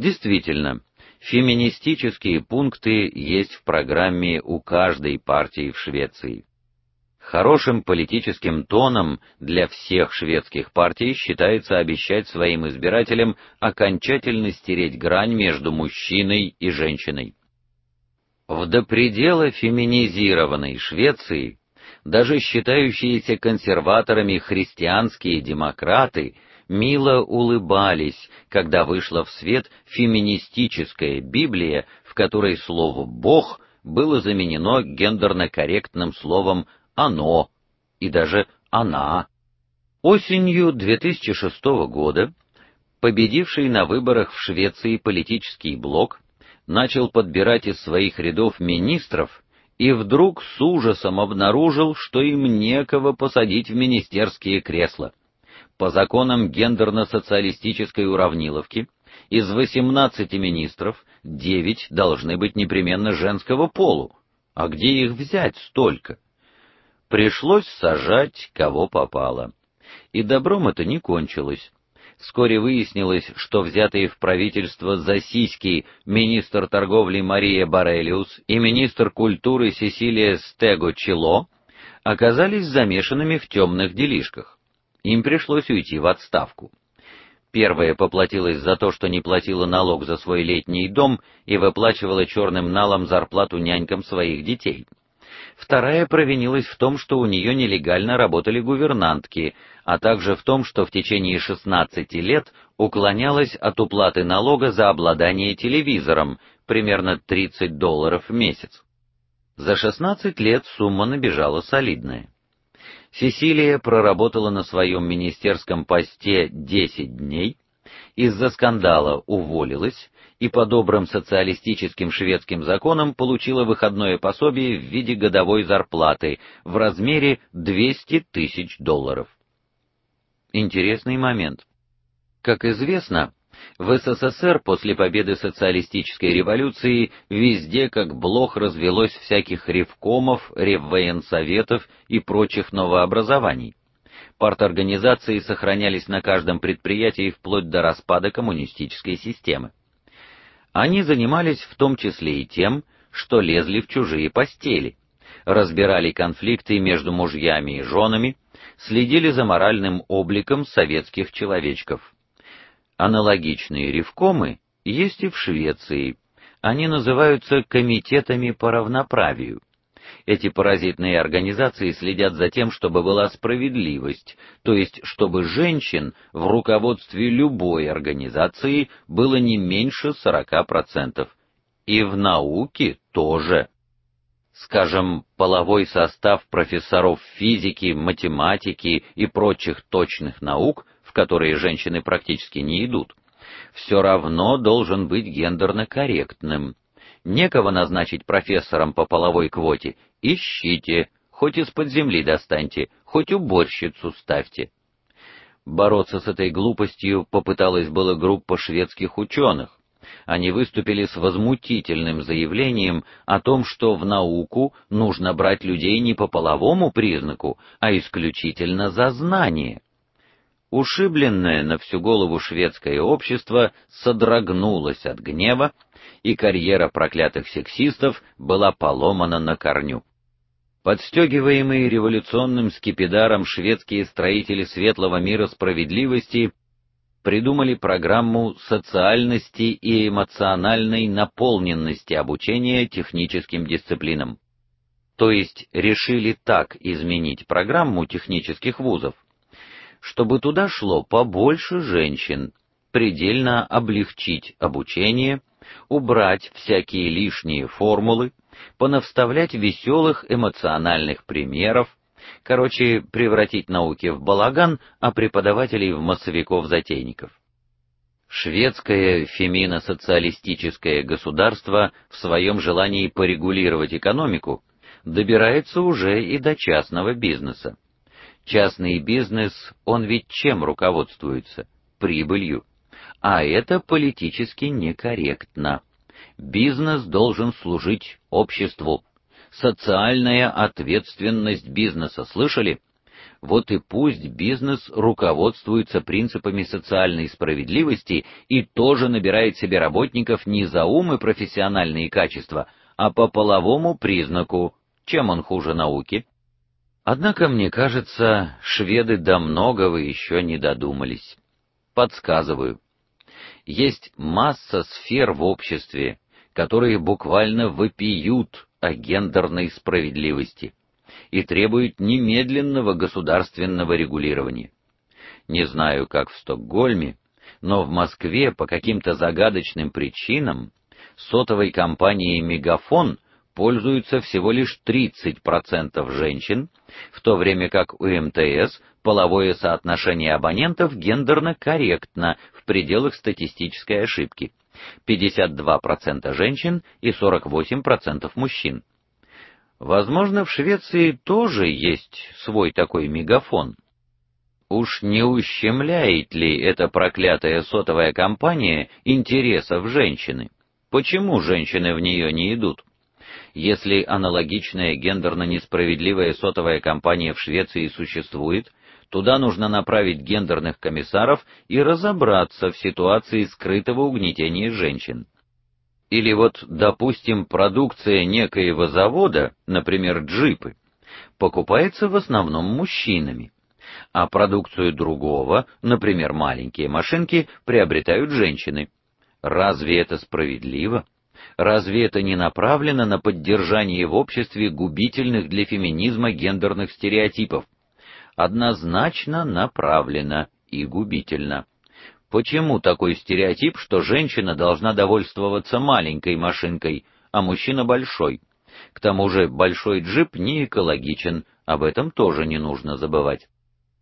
Действительно, феминистические пункты есть в программе у каждой партии в Швеции. Хорошим политическим тоном для всех шведских партий считается обещать своим избирателям окончательно стереть грань между мужчиной и женщиной. В до предела феминизированной Швеции даже считающиеся консерваторами христианские демократы мило улыбались, когда вышла в свет феминистическая Библия, в которой слово Бог было заменено гендерно корректным словом оно и даже она. Осенью 2006 года победивший на выборах в Швеции политический блок начал подбирать из своих рядов министров и вдруг с ужасом обнаружил, что им некого посадить в министерские кресла. По законам гендерно-социалистической уравниловки из 18 министров 9 должны быть непременно женского полу. А где их взять столько? Пришлось сажать кого попало. И добром это не кончилось. Вскоре выяснилось, что взятые в правительство за сиськи министр торговли Мария Барелиус и министр культуры Сесилия Стего-Чело оказались замешанными в темных делишках. Им пришлось уйти в отставку. Первая поплатилась за то, что не платила налог за свой летний дом и выплачивала черным налом зарплату нянькам своих детей. Вторая провинилась в том, что у нее нелегально работали гувернантки, а также в том, что в течение 16 лет уклонялась от уплаты налога за обладание телевизором, примерно 30 долларов в месяц. За 16 лет сумма набежала солидная. Сесилия проработала на своем министерском посте 10 дней, из-за скандала уволилась и по добрым социалистическим шведским законам получила выходное пособие в виде годовой зарплаты в размере 200 тысяч долларов. Интересный момент. Как известно, в СССР после победы социалистической революции везде как блох развелось всяких ревкомов, реввоенсоветов и прочих новообразований. Парторганизации сохранялись на каждом предприятии вплоть до распада коммунистической системы. Они занимались в том числе и тем, что лезли в чужие постели, разбирали конфликты между мужьями и женами, следили за моральным обликом советских человечков. Аналогичные ревкомы есть и в Швеции. Они называются комитетами по равноправию. Эти паразитные организации следят за тем, чтобы была справедливость, то есть чтобы женщин в руководстве любой организации было не меньше 40%. И в науке тоже. Скажем, половой состав профессоров физики, математики и прочих точных наук, в которые женщины практически не идут, все равно должен быть гендерно корректным некого назначить профессором по половой квоте, ищите, хоть из-под земли достаньте, хоть уборщицу ставьте. Бороться с этой глупостью попыталась была группа шведских ученых. Они выступили с возмутительным заявлением о том, что в науку нужно брать людей не по половому признаку, а исключительно за знание. Ушибленное на всю голову шведское общество содрогнулось от гнева и карьера проклятых сексистов была поломана на корню. Подстегиваемые революционным скипидаром шведские строители светлого мира справедливости придумали программу социальности и эмоциональной наполненности обучения техническим дисциплинам. То есть решили так изменить программу технических вузов, чтобы туда шло побольше женщин, предельно облегчить обучение убрать всякие лишние формулы, понавставлять веселых эмоциональных примеров, короче, превратить науки в балаган, а преподавателей в массовиков-затейников. Шведское фемино-социалистическое государство в своем желании порегулировать экономику добирается уже и до частного бизнеса. Частный бизнес, он ведь чем руководствуется? Прибылью а это политически некорректно. Бизнес должен служить обществу. Социальная ответственность бизнеса, слышали? Вот и пусть бизнес руководствуется принципами социальной справедливости и тоже набирает себе работников не за ум и профессиональные качества, а по половому признаку. Чем он хуже науки? Однако мне кажется, шведы до многого еще не додумались. Подсказываю. Есть масса сфер в обществе, которые буквально вопиют о гендерной справедливости и требуют немедленного государственного регулирования. Не знаю, как в Стокгольме, но в Москве по каким-то загадочным причинам сотовой компанией Мегафон пользуются всего лишь 30% женщин, в то время как у МТС половое соотношение абонентов гендерно корректно в пределах статистической ошибки. 52% женщин и 48% мужчин. Возможно, в Швеции тоже есть свой такой мегафон. Уж не ущемляет ли эта проклятая сотовая компания интересов женщины? Почему женщины в нее не идут? Если аналогичная гендерно несправедливая сотовая компания в Швеции существует, туда нужно направить гендерных комиссаров и разобраться в ситуации скрытого угнетения женщин. Или вот, допустим, продукция некоего завода, например, джипы, покупается в основном мужчинами, а продукцию другого, например, маленькие машинки, приобретают женщины. Разве это справедливо? Разве это не направлено на поддержание в обществе губительных для феминизма гендерных стереотипов? Однозначно направлено и губительно. Почему такой стереотип, что женщина должна довольствоваться маленькой машинкой, а мужчина большой? К тому же большой джип не экологичен, об этом тоже не нужно забывать.